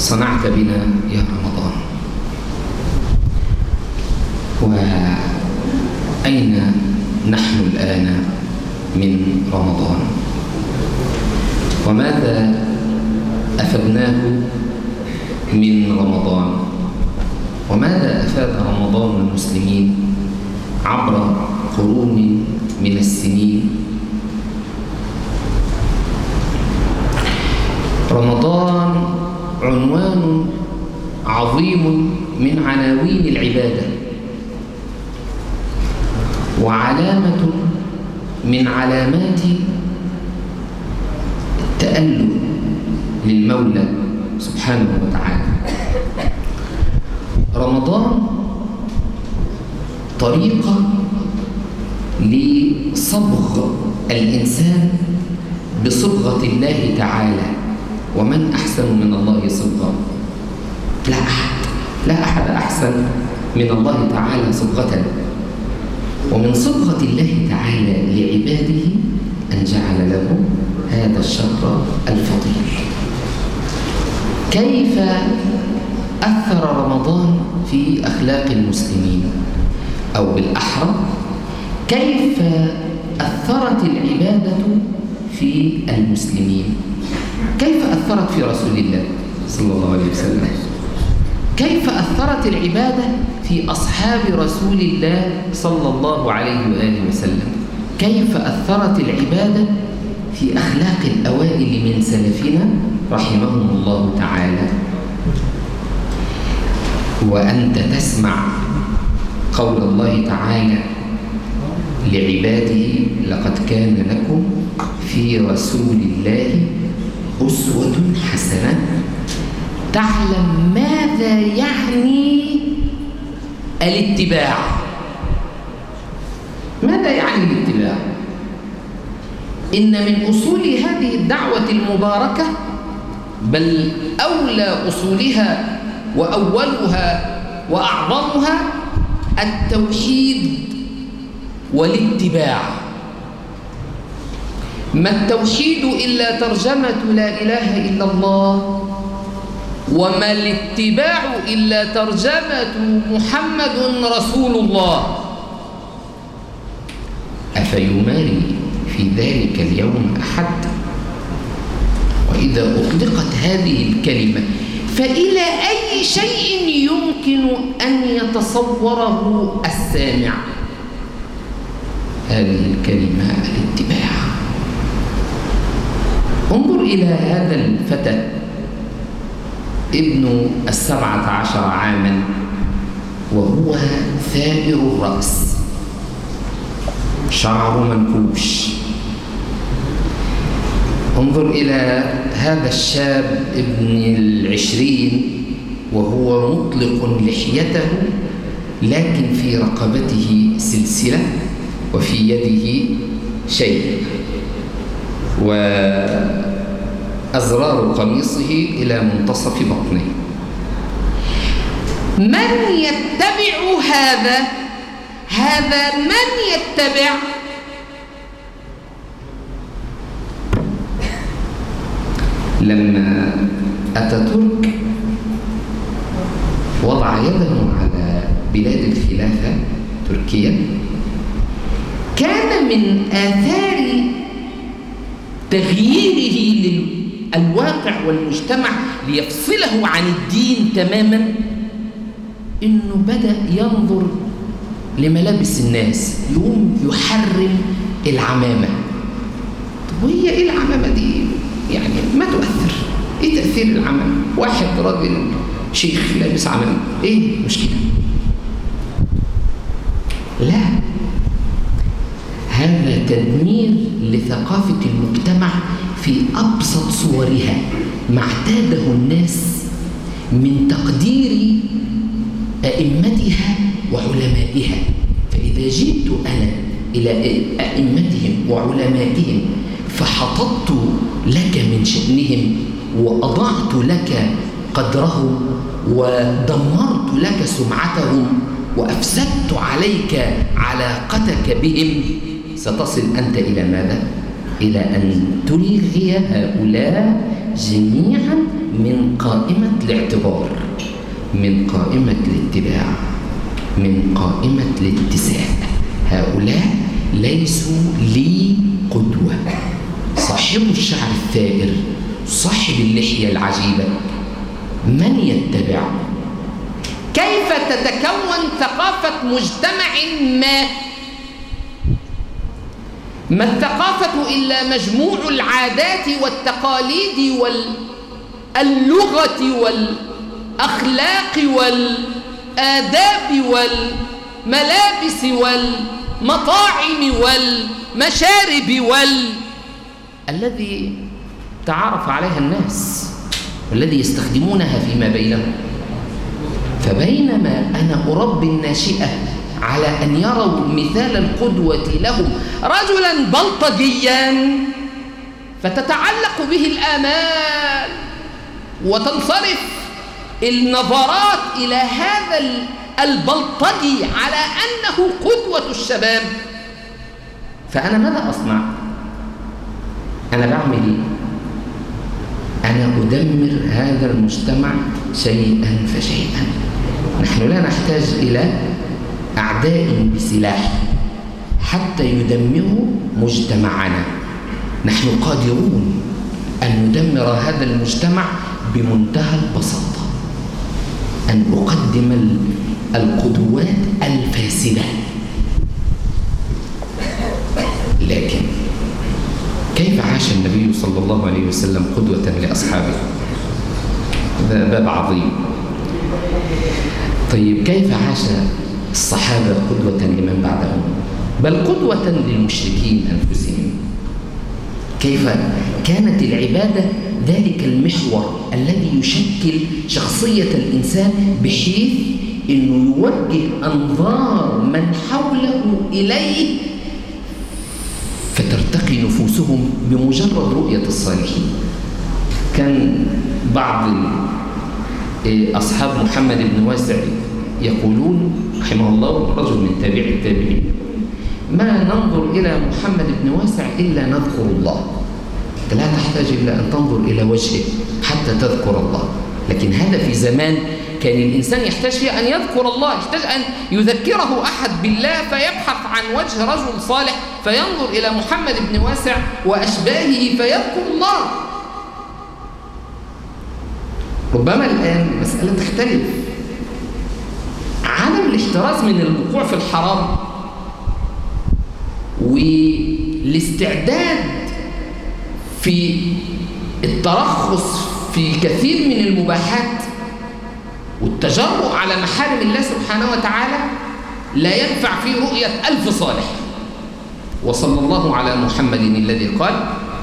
صنعت بنا يا رمضان. وأين نحن الآن من رمضان؟ وماذا أفدناه من رمضان؟ وماذا أفاد رمضان المسلمين عبر قرون من السنين؟ رمضان عنوان عظيم من عناوين العبادة. وعلامة من علامات التألم للمولى سبحانه وتعالى. رمضان طريقة لصبغ الإنسان بصبغة الله تعالى. ومن أحسن من الله صبغة لا أحد لا أحد أحسن من الله تعالى صبغة ومن صبغة الله تعالى لعباده أن جعل له هذا الشهر الفضيل. كيف أثر رمضان في أخلاق المسلمين؟ أو بالأحرى كيف أثرت العبادة في المسلمين؟ كيف أثرت في رسول الله صلى الله عليه وسلم؟ كيف أثرت العبادة في أصحاب رسول الله صلى الله عليه وآله وسلم؟ كيف أثرت العبادة في أخلاق الأوائل من سلفنا رحمهم الله تعالى؟ وأنت تسمع قول الله تعالى لعباده لقد كان لكم في رسول الله أسوة حسنة. تعلم ماذا يعني الاتباع. ماذا يعني الاتباع؟ إن من أصول هذه الدعوة المباركة بل أولى أصولها وأولها وأعظمها التوحيد والاتباع. ما التوحيد إلا ترجمة لا إله إلا الله؟ وما الاتباع إلا ترجمة محمد رسول الله؟ أفيماري في ذلك اليوم أحد؟ وإذا أطلقت هذه الكلمة فإلى أي شيء يمكن أن يتصوره السامع؟ هذه الكلمة الاتباع. انظر إلى هذا الفتى. ابن السبعة عشر عاما وهو ثائر الرأس. شعر منكوش. انظر إلى هذا الشاب ابن العشرين وهو مطلق لحيته لكن في رقبته سلسلة وفي يده شيء. وأزرار قميصه إلى منتصف بطنه. من يتبع هذا؟ هذا من يتبع؟ لما أتاتورك وضع يده على بلاد الخلافة تركيا كان من آثار تغييره للواقع والمجتمع ليفصله عن الدين تماما إنه بدأ ينظر لملابس الناس يقوم يحرم العمامة. طب وهي إيه العمامة دي؟ يعني ما تؤثر. إيه تأثير العمامة؟ واحد راجل شيخ لابس عمامة. إيه المشكلة؟ لا. هذا تدمير لثقافة المجتمع في أبسط صورها. ما اعتاده الناس من تقدير أئمتها وعلمائها. فإذا جئت أنا إلى أئمتهم وعلمائهم فحططت لك من شأنهم وأضعت لك قدرهم ودمرت لك سمعتهم وأفسدت عليك علاقتك بهم ستصل أنت إلى ماذا؟ إلى أن تلغي هؤلاء جميعا من قائمة الاعتبار من قائمة الاتباع من قائمة الاتساع. هؤلاء ليسوا لي قدوة. صاحب الشعر الثائر صاحب اللحية العجيبة من يتبع؟ كيف تتكون ثقافة مجتمع ما؟ ما الثقافة إلا مجموع العادات والتقاليد واللغة والأخلاق والآداب والملابس والمطاعم والمشارب وال الذي تعارف عليها الناس والذي يستخدمونها فيما بينهم. فبينما أنا أربي الناشئة على أن يروا مثال القدوة لهم رجلا بلطجيا فتتعلق به الآمال وتنصرف النظرات إلى هذا البلطجي على أنه قدوة الشباب فأنا ماذا أصنع؟ أنا بعمل إيه؟ أنا أدمر هذا المجتمع شيئا فشيئا نحن لا نحتاج إلى أعداء بسلاح حتى يدمروا مجتمعنا. نحن قادرون أن ندمر هذا المجتمع بمنتهى البساطة. أن أقدم القدوات الفاسدة. لكن كيف عاش النبي صلى الله عليه وسلم قدوة لأصحابه؟ هذا باب عظيم. طيب كيف عاش الصحابة قدوة لمن بعدهم؟ بل قدوة للمشركين أنفسهم. كيف كانت العبادة ذلك المحور الذي يشكل شخصية الإنسان بحيث أنه يوجه أنظار من حوله إليه فترتقي نفوسهم بمجرد رؤية الصالحين. كان بعض أصحاب محمد بن واسع يقولون رحمه الله رجل من تابع التابعين ما ننظر إلى محمد بن واسع إلا نذكر الله. لا تحتاج إلا أن تنظر إلى وجهه حتى تذكر الله. لكن هذا في زمان كان الإنسان يحتاج فيه أن يذكر الله يحتاج أن يذكره أحد بالله فيبحث عن وجه رجل صالح فينظر إلى محمد بن واسع وأشباهه فيذكر الله. ربما الآن مسألة تختلف. عدم الاحتراز من الوقوع في الحرام والاستعداد في الترخص في كثير من المباحات والتجرؤ على محارم الله سبحانه وتعالى لا ينفع فيه رؤية ألف صالح. وصلى الله على محمد الذي قال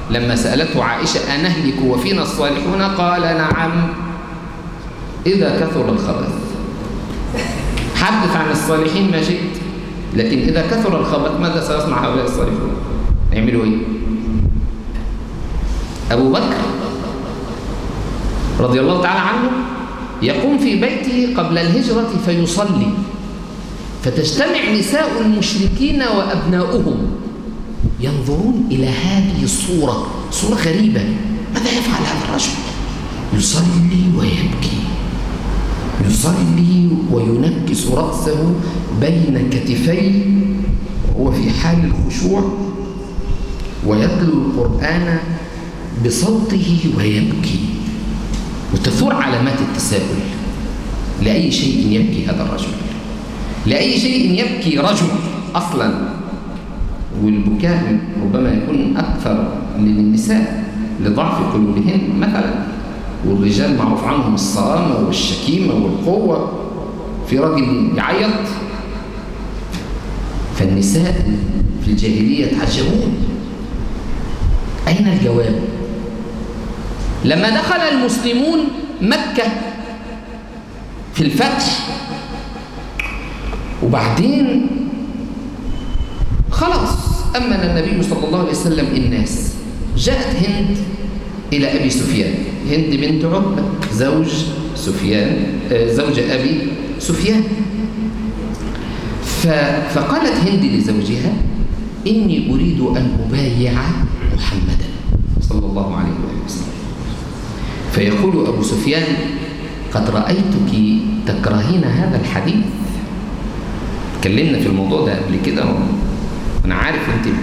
لما سألته عائشة أنهلك وفينا الصالحون? قال نعم. إذا كثر الخبث. حدث عن الصالحين ما شئت. لكن إذا كثر الخبث ماذا سيصنع هؤلاء الصالحون؟ يعملوا إيه؟ أبو بكر رضي الله تعالى عنه يقوم في بيته قبل الهجرة فيصلي. فتجتمع نساء المشركين وأبناؤهم ينظرون إلى هذه الصورة. صورة غريبة. ماذا يفعل هذا الرجل؟ يصلي ويبكي. يصلي وينكس رأسه بين كتفيه وهو في حال الخشوع ويتلو القرآن بصوته ويبكي. وتثور علامات التساؤل. لأي شيء يبكي هذا الرجل؟ لأي شيء يبكي رجل أصلا؟ والبكاء ربما يكون أكثر من النساء لضعف قلوبهن مثلا والرجال معروف عنهم الصرامة والشكيمة والقوة. في راجل يعيط فالنساء في الجاهلية تعجبون. أين الجواب؟ لما دخل المسلمون مكة في الفتح وبعدين خلاص أمن النبي صلى الله عليه وسلم الناس. جاءت هند إلى أبي سفيان. هند بنت عتبة زوج سفيان آه، زوج أبي سفيان. فقالت هند لزوجها إني أريد أن أبايع محمدا صلى الله عليه وسلم. فيقول أبو سفيان قد رأيتك تكرهين هذا الحديث؟ تكلمنا في الموضوع ده قبل كده وأنا عارف أنت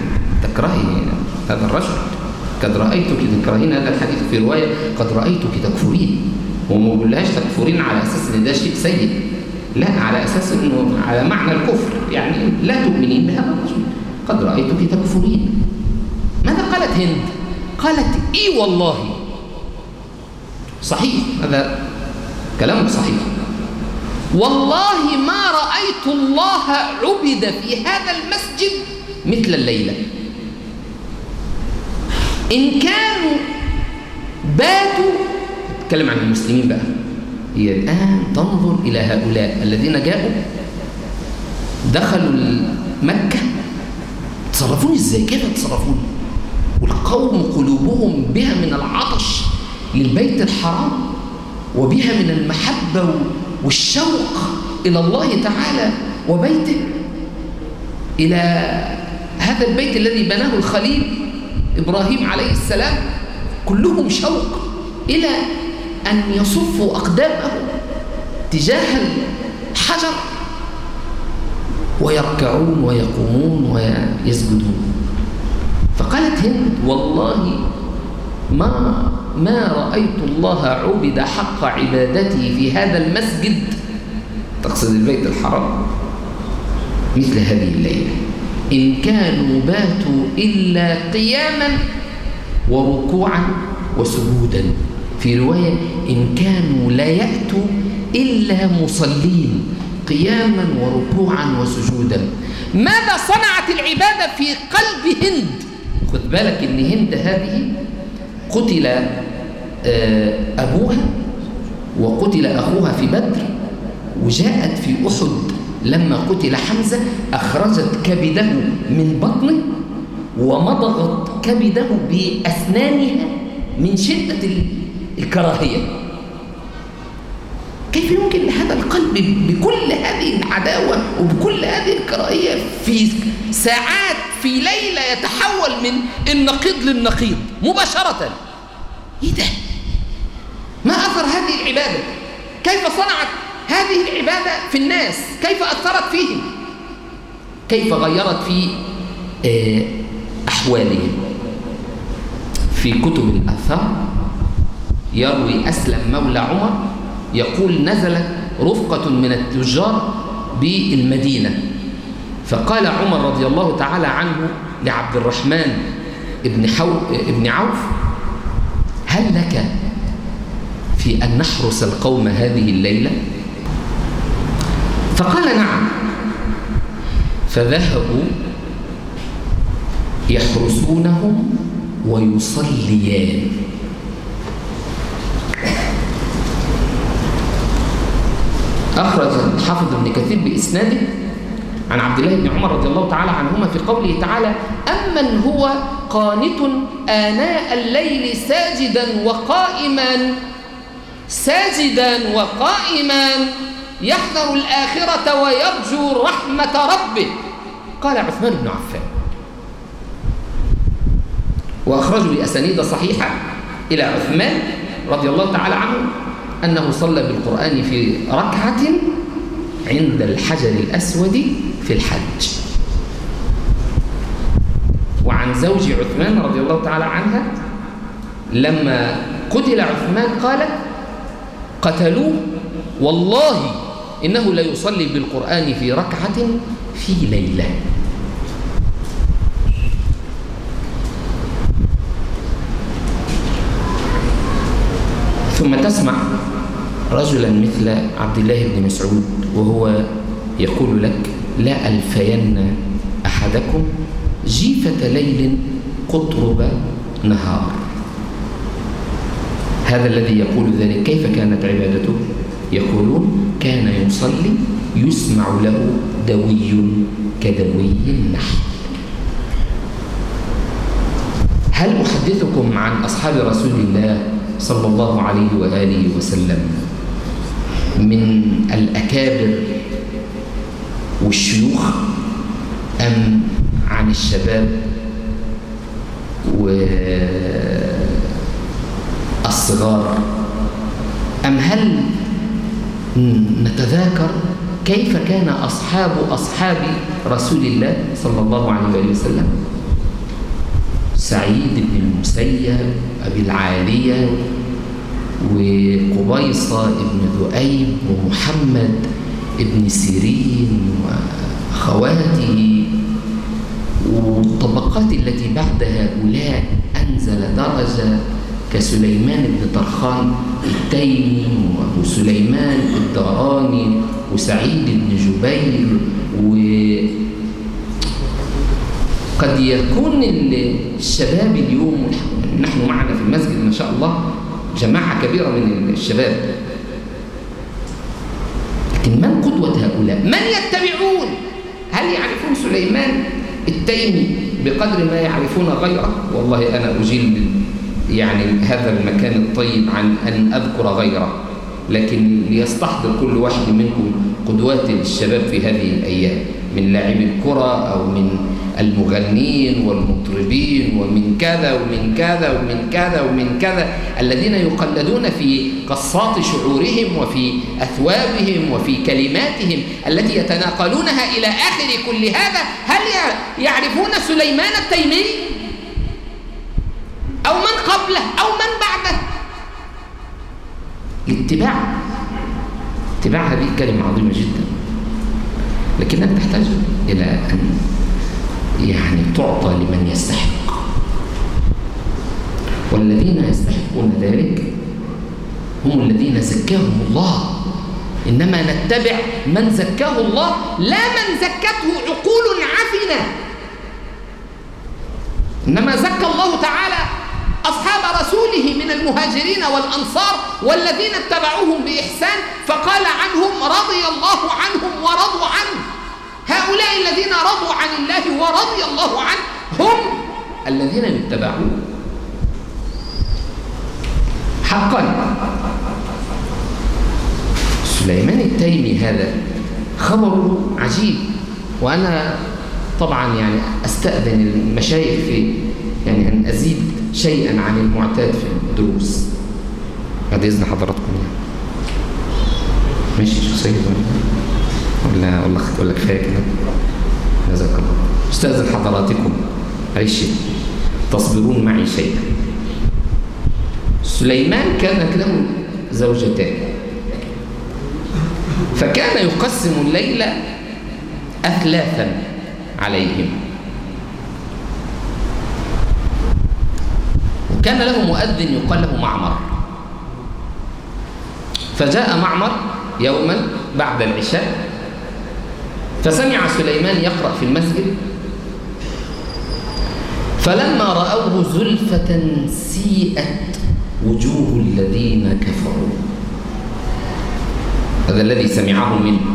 تكرهي هذا الرجل. قد رأيتك تكرهين هذا الحديث في رواية قد رأيتك تكفرين وما بقولهاش تكفرين على أساس أن ده شيء سيء. لا على أساس أنه على معنى الكفر. يعني لا تؤمنين بهذا الرجل. قد رأيتك تكفرين ماذا قالت هند؟ قالت إي والله. صحيح. هذا كلام صحيح. والله ما رأيت الله عبد في هذا المسجد مثل الليلة. إن كانوا باتوا نتكلم عن المسلمين بقى. هي الآن تنظر إلى هؤلاء الذين جاءوا دخلوا مكة. تصرفون إزاي؟ كيف تصرفون والقوم قلوبهم بها من العطش للبيت الحرام وبها من المحبة والشوق إلى الله تعالى وبيته. إلى هذا البيت الذي بناه الخليل إبراهيم عليه السلام كلهم شوق إلى أن يصفوا أقدامهم تجاه الحجر. ويركعون ويقومون ويسجدون. فقالت هند والله ما ما رأيت الله عبد حق عبادته في هذا المسجد. تقصد البيت الحرام؟ مثل هذه الليلة. إن كانوا باتوا إلا قياما وركوعا وسجودا. في رواية إن كانوا لا يأتوا إلا مصلين قياما وركوعا وسجودا. ماذا صنعت العبادة في قلب هند؟ خذ بالك إن هند هذه قتل آه، أبوها وقتل أخوها في بدر وجاءت في أحد لما قتل حمزة أخرجت كبده من بطنه ومضغت كبده بأسنانها من شدة الكراهية. كيف يمكن لهذا القلب بكل هذه العداوة وبكل هذه الكراهية في ساعات في ليلة يتحول من النقيض للنقيض مباشرة؟ إيه ده؟ ما أثر هذه العبادة؟ كيف صنعت هذه العبادة في الناس كيف أثرت فيهم؟ كيف غيرت في آه، أحوالهم؟ في كتب الأثار يروي أسلم مولى عمر يقول نزلت رفقة من التجار بالمدينة. فقال عمر رضي الله تعالى عنه لعبد الرحمن ابن, حو... ابن عوف هل لك في أن نحرس القوم هذه الليلة؟ فقال نعم. فذهبوا يحرسونهم ويصليان. أخرج الحافظ ابن كثير بإسناده عن عبد الله بن عمر رضي الله تعالى عنهما في قوله تعالى أمن هو قانت آناء الليل ساجدا وقائما ساجدا وقائما. يحذر الآخرة ويرجو رحمة ربه. قال عثمان بن عفان. وأخرجوا بأسانيد صحيحة إلى عثمان رضي الله تعالى عنه أنه صلى بالقرآن في ركعة عند الحجر الأسود في الحج. وعن زوج عثمان رضي الله تعالى عنها لما قتل عثمان قالت قتلوه والله إنه لا يصلي بالقرآن في ركعة في ليلة. ثم تسمع رجلا مثل عبد الله بن مسعود وهو يقول لك لا ألفين أحدكم جيفة ليل قطرب نهار. هذا الذي يقول ذلك. كيف كانت عبادته؟ يقولون كان يصلي يسمع له دوي كدوي النحل. هل أحدثكم عن أصحاب رسول الله صلى الله عليه وآله وسلم من الأكابر والشيوخ أم عن الشباب والصغار؟ أم هل نتذاكر كيف كان أصحاب أصحاب رسول الله صلى الله عليه وسلم. سعيد بن المسيب أبي العالية وقبيصة بن ذؤيب ومحمد بن سيرين وخواته والطبقات التي بعد هؤلاء أنزل درجة كسليمان بن طرخان التيمي وسليمان الداراني وسعيد بن جبير وقد يكون الشباب اليوم نحن معنا في المسجد ما شاء الله جماعة كبيرة من الشباب لكن من قدوة هؤلاء؟ من يتبعون؟ هل يعرفون سليمان التيمي بقدر ما يعرفون غيره؟ والله أنا أجيل يعني هذا المكان الطيب عن أن أذكر غيره لكن ليستحضر كل واحد منكم قدوات الشباب في هذه الأيام من لاعبي الكرة أو من المغنين والمطربين ومن كذا ومن كذا ومن كذا ومن كذا الذين يقلدون في قصات شعورهم وفي أثوابهم وفي كلماتهم التي يتناقلونها إلى آخر كل هذا. هل يعرفون سليمان التيمي؟ أو من قبله أو من بعده. الاتباع اتباع هذه كلمة عظيمة جدا. لكنها تحتاج إلى أن يعني تعطى لمن يستحق. والذين يستحقون ذلك هم الذين زكاهم الله. إنما نتبع من زكاه الله لا من زكته عقول عفنة إنما زكى الله تعالى أصحاب رسوله من المهاجرين والأنصار والذين اتبعوهم بإحسان فقال عنهم رضي الله عنهم ورضوا عنه. هؤلاء الذين رضوا عن الله ورضي الله عنه هم الذين يتبعون حقا. سليمان التيمي هذا خبره عجيب وأنا طبعا يعني أستأذن المشايخ في يعني أن أزيد شيئا عن المعتاد في الدروس. بعد إذن حضراتكم يعني. ماشي سيد؟ ولا ولا ولا كفايه كده. جزاك الله. استاذن حضراتكم معلش تصبرون معي شيئا. سليمان كانت له زوجتان. فكان يقسم الليل أثلاثا عليهم. وكان له مؤذن يقال له معمر. فجاء معمر يوما بعد العشاء فسمع سليمان يقرأ في المسجد فلما رأوه زلفة سيئت وجوه الذين كفروا. هذا الذي سمعه منه.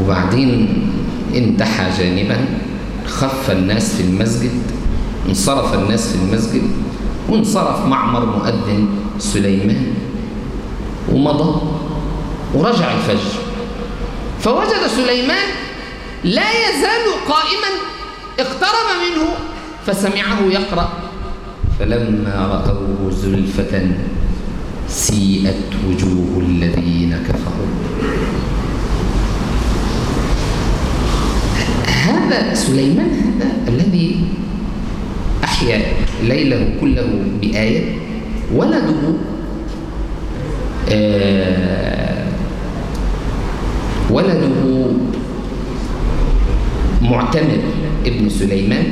وبعدين انتحى جانبا خف الناس في المسجد. انصرف الناس في المسجد وانصرف معمر مؤذن سليمان ومضى ورجع الفجر. فوجد سليمان لا يزال قائما اقترب منه فسمعه يقرأ. فلما رأوه زلفة سيئت وجوه الذين كفروا. هذا سليمان هذا الذي أحيا ليله كله بآية ولده آه ولده معتمر ابن سليمان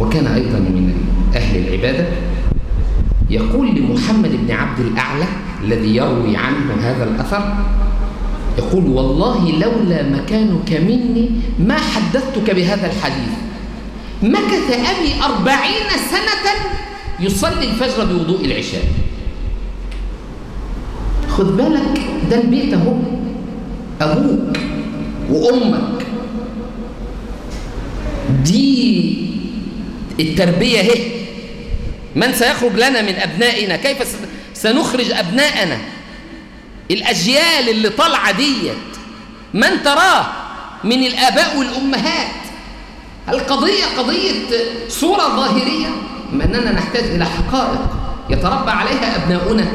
وكان أيضا من أهل العبادة. يقول لمحمد بن عبد الأعلى الذي يروي عنه هذا الأثر يقول والله لولا مكانك مني ما حدثتك بهذا الحديث. مكث أبي أربعين سنة يصلي الفجر بوضوء العشاء. خذ بالك ده البيت أهو. أبوك وأمك. دي التربية هي من سيخرج لنا من أبنائنا؟ كيف سنخرج أبناءنا؟ الأجيال اللي طالعة ديت من تراه؟ من الآباء والأمهات. القضية قضية صورة ظاهرية ما أننا نحتاج إلى حقائق يتربى عليها أبناؤنا.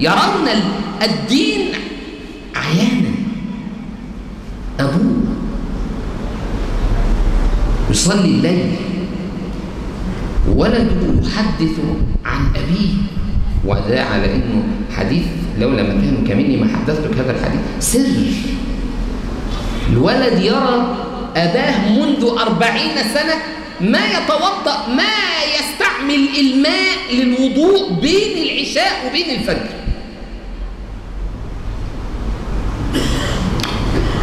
يرون الدين عيانا. أبوه يصلي الليل. ولده يحدث عن أبيه. وده على إنه حديث لولا ما كان كمني ما حدثتك هذا الحديث. سر. الولد يرى أباه منذ أربعين سنة ما يتوضأ ما يستعمل الماء للوضوء بين العشاء وبين الفجر.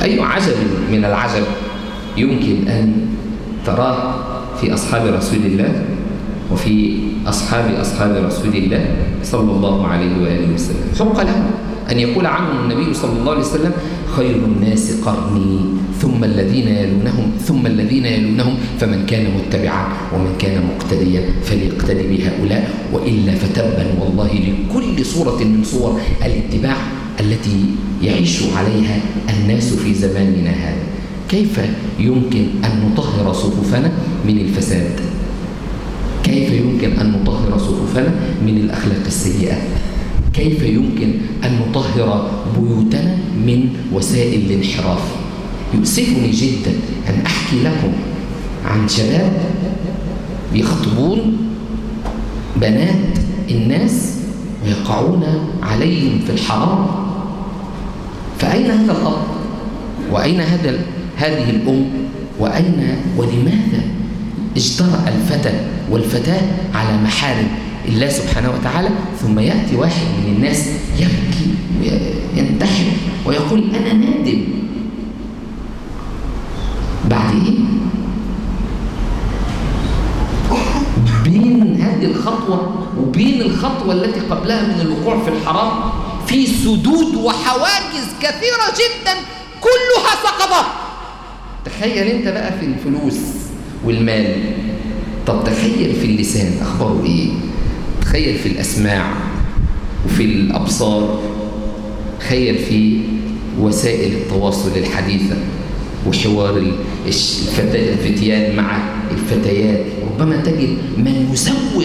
أي عجب من العجب يمكن أن تراه في أصحاب رسول الله وفي أصحاب أصحاب رسول الله صلى الله عليه وآله وسلم. حق له أن يقول عنه النبي صلى الله عليه وسلم خير الناس قرني. الذين يلونهم ثم الذين يلونهم فمن كان متبعا ومن كان مقتديا فليقتدي بهؤلاء وإلا فتبا والله لكل صورة من صور الاتباع التي يعيش عليها الناس في زماننا هذا. كيف يمكن أن نطهر صفوفنا من الفساد؟ كيف يمكن أن نطهر صفوفنا من الأخلاق السيئة؟ كيف يمكن أن نطهر بيوتنا من وسائل الانحراف؟ يؤسفني جدا أن أحكي لكم عن شباب يخطبون بنات الناس ويقعون عليهم في الحرام. فأين هذا الأب؟ وأين هذا هذه الأم؟ وأين ولماذا اجترأ الفتى والفتاة على محارم الله سبحانه وتعالى؟ ثم يأتي واحد من الناس يبكي وينتحر ويقول أنا نادم بعد إيه؟ بين هذه الخطوة وبين الخطوة التي قبلها من الوقوع في الحرام في سدود وحواجز كثيرة جدا كلها سقطت. تخيل أنت بقى في الفلوس والمال. طب تخيل في اللسان أخباره إيه؟ تخيل في الأسماع وفي الأبصار. تخيل في وسائل التواصل الحديثة وحوار الفتيان مع الفتيات. ربما تجد من يسوغ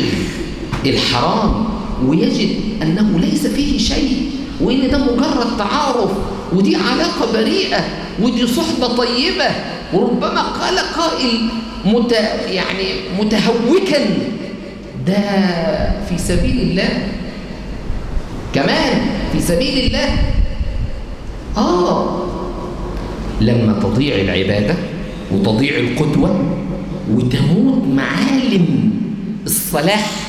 الحرام ويجد أنه ليس فيه شيء وإن ده مجرد تعارف ودي علاقة بريئة ودي صحبة طيبة. وربما قال قائل مت يعني متهوكا. ده في سبيل الله. كمان في سبيل الله. آه. لما تضيع العبادة وتضيع القدوة وتموت معالم الصلاح.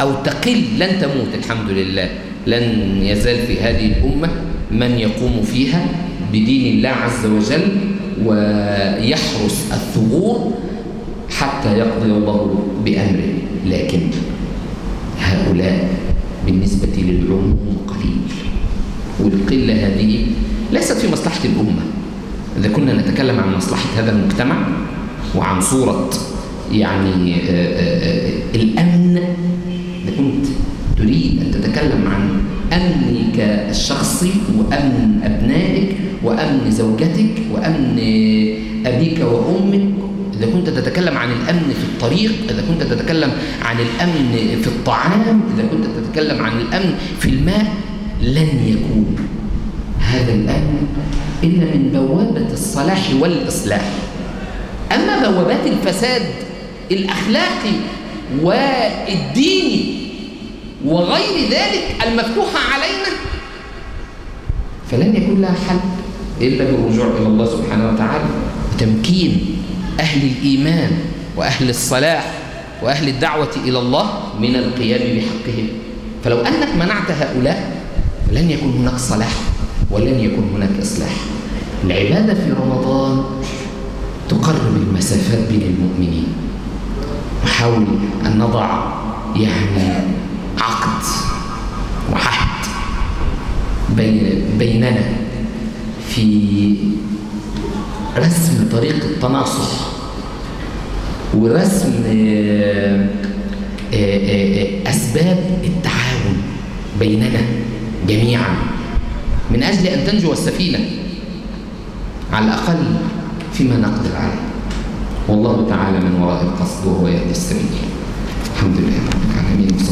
أو تقل لن تموت الحمد لله. لن يزال في هذه الأمة من يقوم فيها بدين الله عز وجل ويحرس الثغور حتى يقضي الله بأمره. لكن هؤلاء بالنسبة للعموم قليل. والقلة هذه ليست في مصلحة الأمة. إذا كنا نتكلم عن مصلحة هذا المجتمع وعن صورة يعني الأمن كنت تريد أن تتكلم عن أمنك الشخصي وأمن أبنائك وأمن زوجتك وأمن أبيك وأمك. إذا كنت تتكلم عن الأمن في الطريق إذا كنت تتكلم عن الأمن في الطعام إذا كنت تتكلم عن الأمن في الماء لن يكون هذا الأمن إلا من بوابة الصلاح والإصلاح. أما بوابات الفساد الأخلاقي والديني وغير ذلك المفتوحة علينا فلن يكون لها حل إلا بالرجوع إلى الله سبحانه وتعالى وتمكين أهل الإيمان وأهل الصلاح وأهل الدعوة إلى الله من القيام بحقهم. فلو أنك منعت هؤلاء فلن يكون هناك صلاح ولن يكون هناك إصلاح. العبادة في رمضان تقرب المسافات بين المؤمنين. نحاول أن نضع يعني عقد وعهد بين بيننا في رسم طريق التناصح ورسم آه، آه، آه، أسباب التعاون بيننا جميعا. من أجل أن تنجو السفينة على الأقل فيما نقدر عليه. والله تعالى من وراء القصد وهو يهدي السبيل. الحمد لله رب العالمين.